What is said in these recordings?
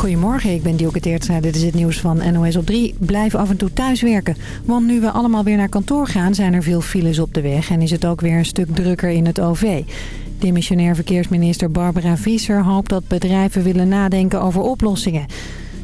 Goedemorgen, ik ben Dielke. Dit is het nieuws van NOS op 3. Blijf af en toe thuiswerken. Want nu we allemaal weer naar kantoor gaan... zijn er veel files op de weg... en is het ook weer een stuk drukker in het OV. Demissionair verkeersminister Barbara Visser hoopt dat bedrijven willen nadenken over oplossingen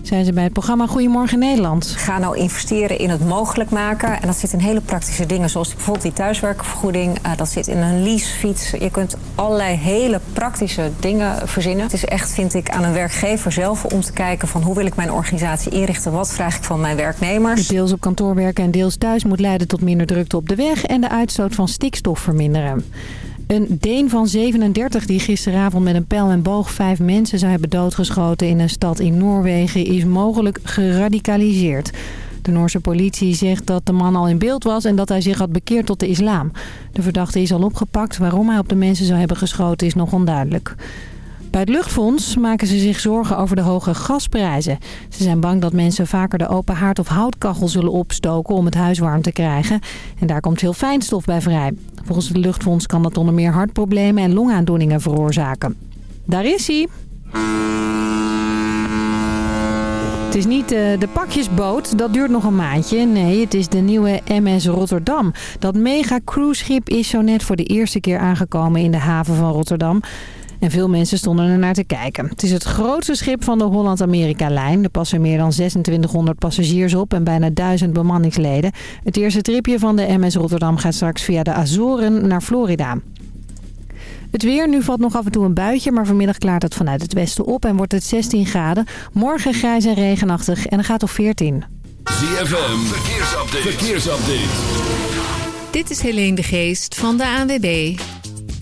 zijn ze bij het programma Goedemorgen Nederland. Ga nou investeren in het mogelijk maken. En dat zit in hele praktische dingen, zoals bijvoorbeeld die thuiswerkvergoeding. Uh, dat zit in een leasefiets. Je kunt allerlei hele praktische dingen verzinnen. Het is echt, vind ik, aan een werkgever zelf om te kijken van hoe wil ik mijn organisatie inrichten. Wat vraag ik van mijn werknemers. Deels op kantoor werken en deels thuis moet leiden tot minder drukte op de weg en de uitstoot van stikstof verminderen. Een Deen van 37 die gisteravond met een pijl en boog vijf mensen zou hebben doodgeschoten in een stad in Noorwegen is mogelijk geradicaliseerd. De Noorse politie zegt dat de man al in beeld was en dat hij zich had bekeerd tot de islam. De verdachte is al opgepakt. Waarom hij op de mensen zou hebben geschoten is nog onduidelijk. Bij het luchtfonds maken ze zich zorgen over de hoge gasprijzen. Ze zijn bang dat mensen vaker de open haard of houtkachel zullen opstoken om het huis warm te krijgen. En daar komt veel fijnstof bij vrij. Volgens het luchtfonds kan dat onder meer hartproblemen en longaandoeningen veroorzaken. Daar is hij. Het is niet uh, de pakjesboot, dat duurt nog een maandje. Nee, het is de nieuwe MS Rotterdam. Dat mega cruiseschip is zo net voor de eerste keer aangekomen in de haven van Rotterdam. En veel mensen stonden er naar te kijken. Het is het grootste schip van de Holland-Amerika-lijn. Er passen meer dan 2600 passagiers op en bijna 1000 bemanningsleden. Het eerste tripje van de MS Rotterdam gaat straks via de Azoren naar Florida. Het weer, nu valt nog af en toe een buitje, maar vanmiddag klaart het vanuit het westen op en wordt het 16 graden. Morgen grijs en regenachtig en dan gaat op 14. ZFM, verkeersupdate. verkeersupdate. Dit is Helene de Geest van de ANWB.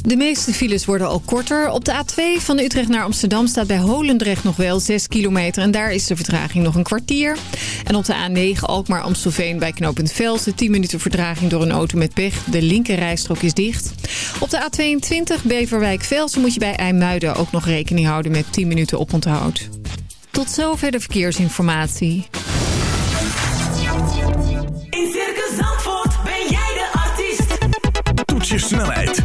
De meeste files worden al korter. Op de A2 van Utrecht naar Amsterdam staat bij Holendrecht nog wel 6 kilometer. En daar is de vertraging nog een kwartier. En op de A9 Alkmaar-Amstelveen bij knooppunt Velsen 10 minuten vertraging door een auto met pech. De linker rijstrook is dicht. Op de A22 Beverwijk-Velsen moet je bij IJmuiden ook nog rekening houden met 10 minuten oponthoud. Tot zover de verkeersinformatie. je snelheid,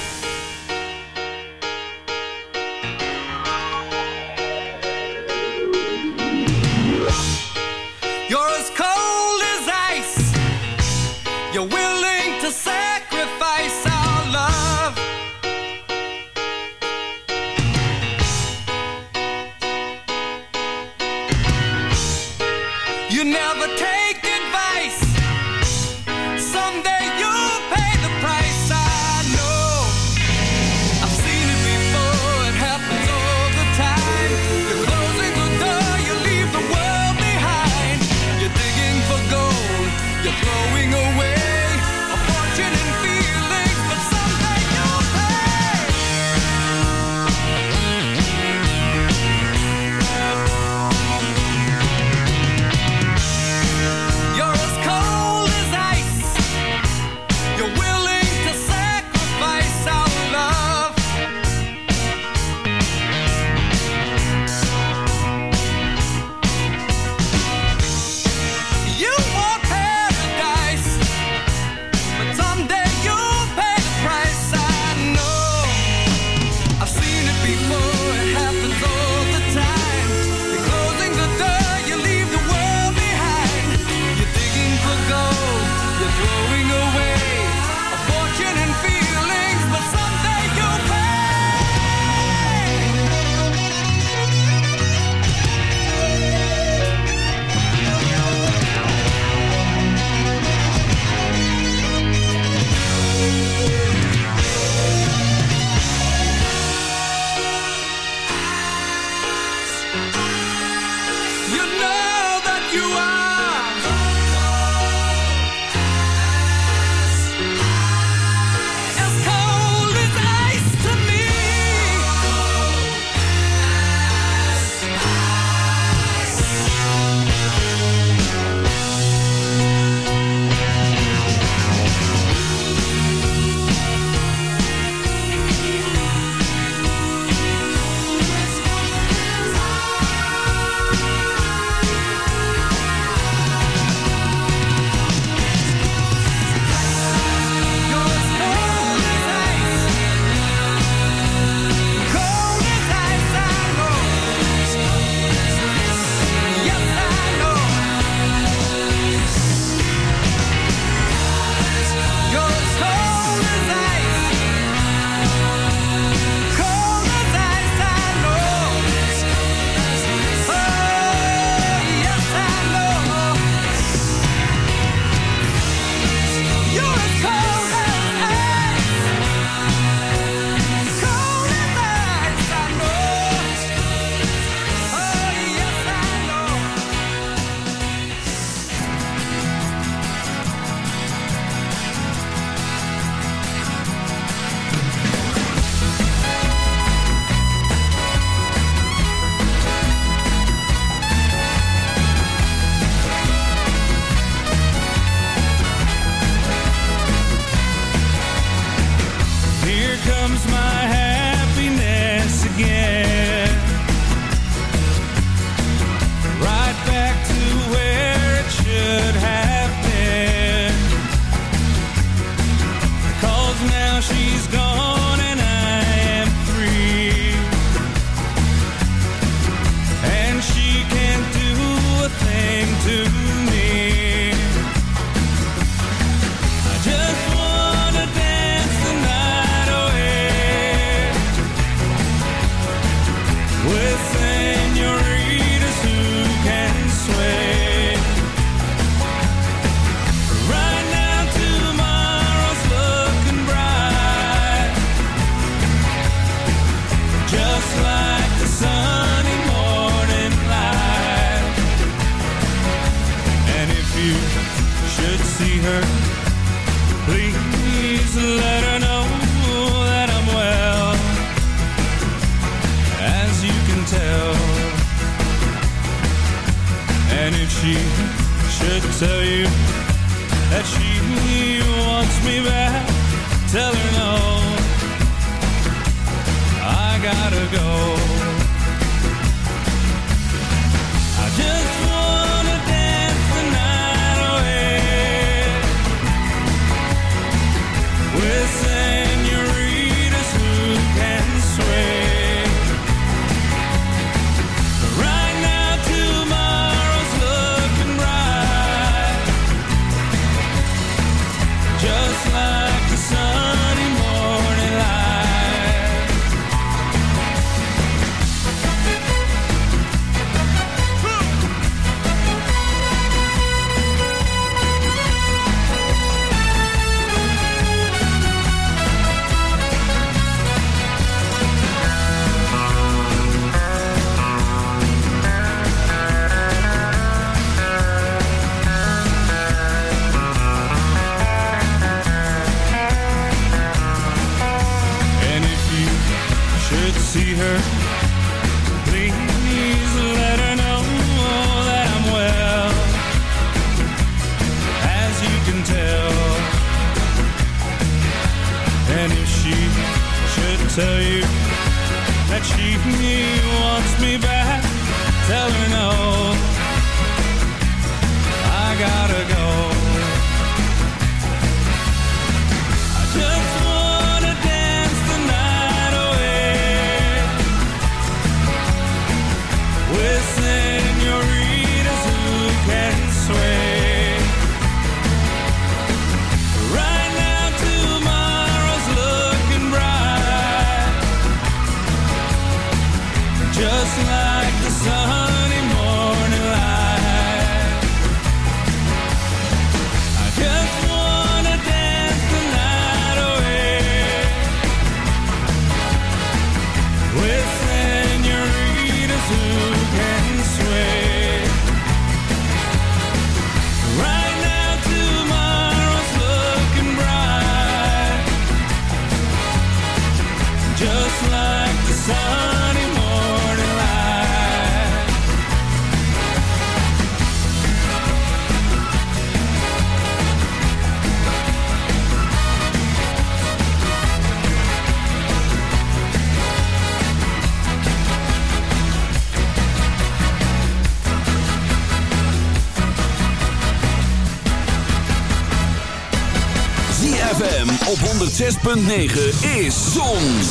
9 is Zon,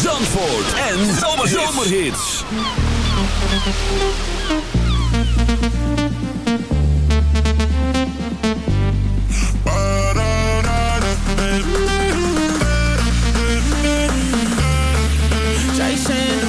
Zandvoort en Zomerhits. Zij zijn de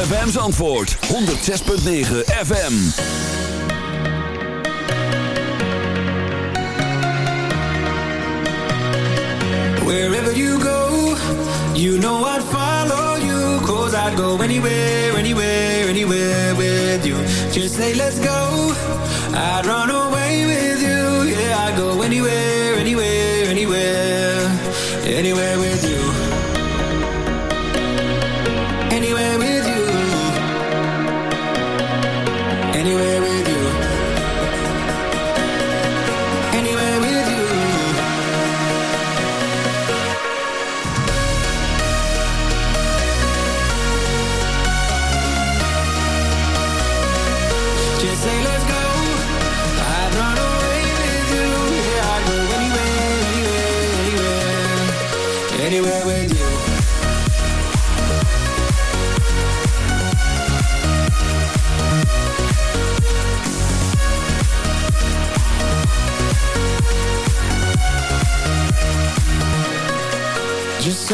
ZFM's antwoord, 106.9 FM. Wherever you go, you know I'd follow you. Cause I'd go anywhere, anywhere, anywhere with you. Just say let's go. I'd run away with you. Yeah, I'd go anywhere, anywhere, anywhere. Anywhere with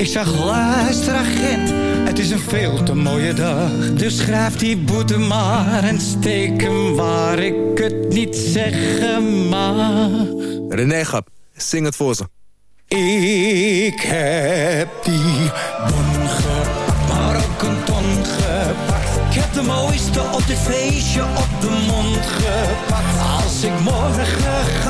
Ik zag, luister agent, het is een veel te mooie dag. Dus schrijf die boete maar en steek hem waar ik het niet zeggen mag. René Gap, zing het voor ze. Ik heb die bon gepakt, maar ook een ton gepakt. Ik heb de mooiste op dit feestje op de mond gepakt. Als ik morgen ga,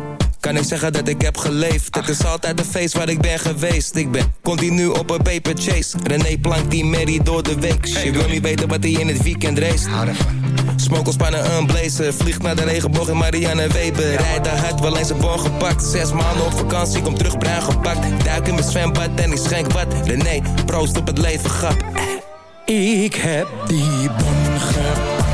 kan ik zeggen dat ik heb geleefd? Het is altijd een feest waar ik ben geweest. Ik ben continu op een paper chase. René plankt die Mary door de week. Je wil niet weten wat hij in het weekend race. Smokelspannen een blazer. Vliegt naar de regenboog in Marianne Weber. Rijdt de hard, wel eens een bon gepakt. Zes maanden op vakantie, kom terug bruin gepakt. Duik in mijn zwembad en ik schenk wat. René, proost op het leven, grap. Ik heb die bon gepakt,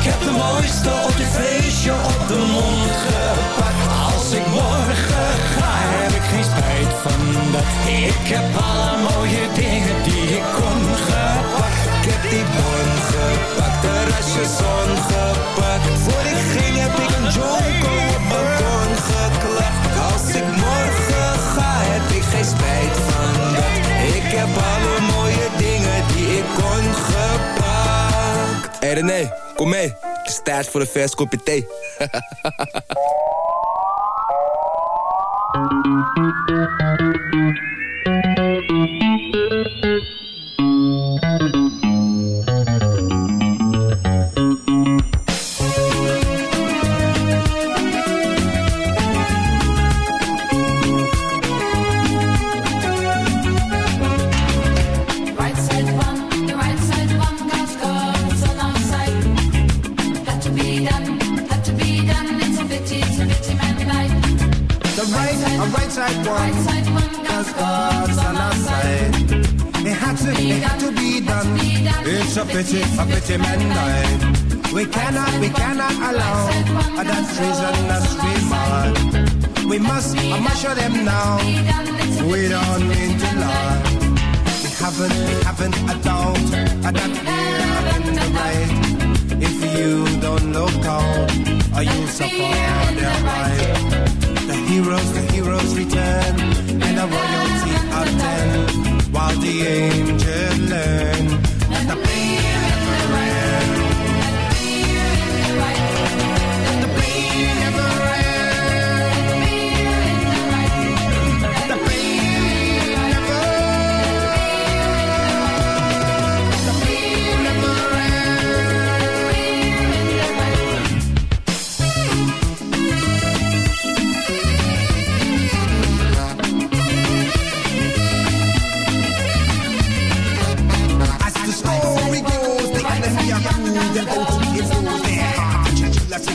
Ik heb de mooiste op dit feestje op de mond gepakt. Als ik morgen ga, heb ik geen spijt van dat. Ik heb alle mooie dingen die ik kon gepakt. Ik heb die bon gepakt, de rasje zon gepakt. Voor ik ging heb ik een jonko op balkon geklapt. Als ik morgen ga, heb ik geen spijt van dat. Ik heb alle mooie dingen die ik kon gepakt. Hey René, kom mee. Het is tijd voor een vers kopje thee The right, a right side one, cause God's on our side. It had to, it had to be done. It's a pity, a pity man died. We cannot, we cannot allow that treason us remand. We must, I must show them now. We don't mean to lie. We haven't, we haven't a doubt that we're in the right. If you don't look out, or you suffer their right. The heroes, the heroes return, and the royalty attend, while the angels learn. And the never. The never.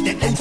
The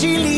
she leaves.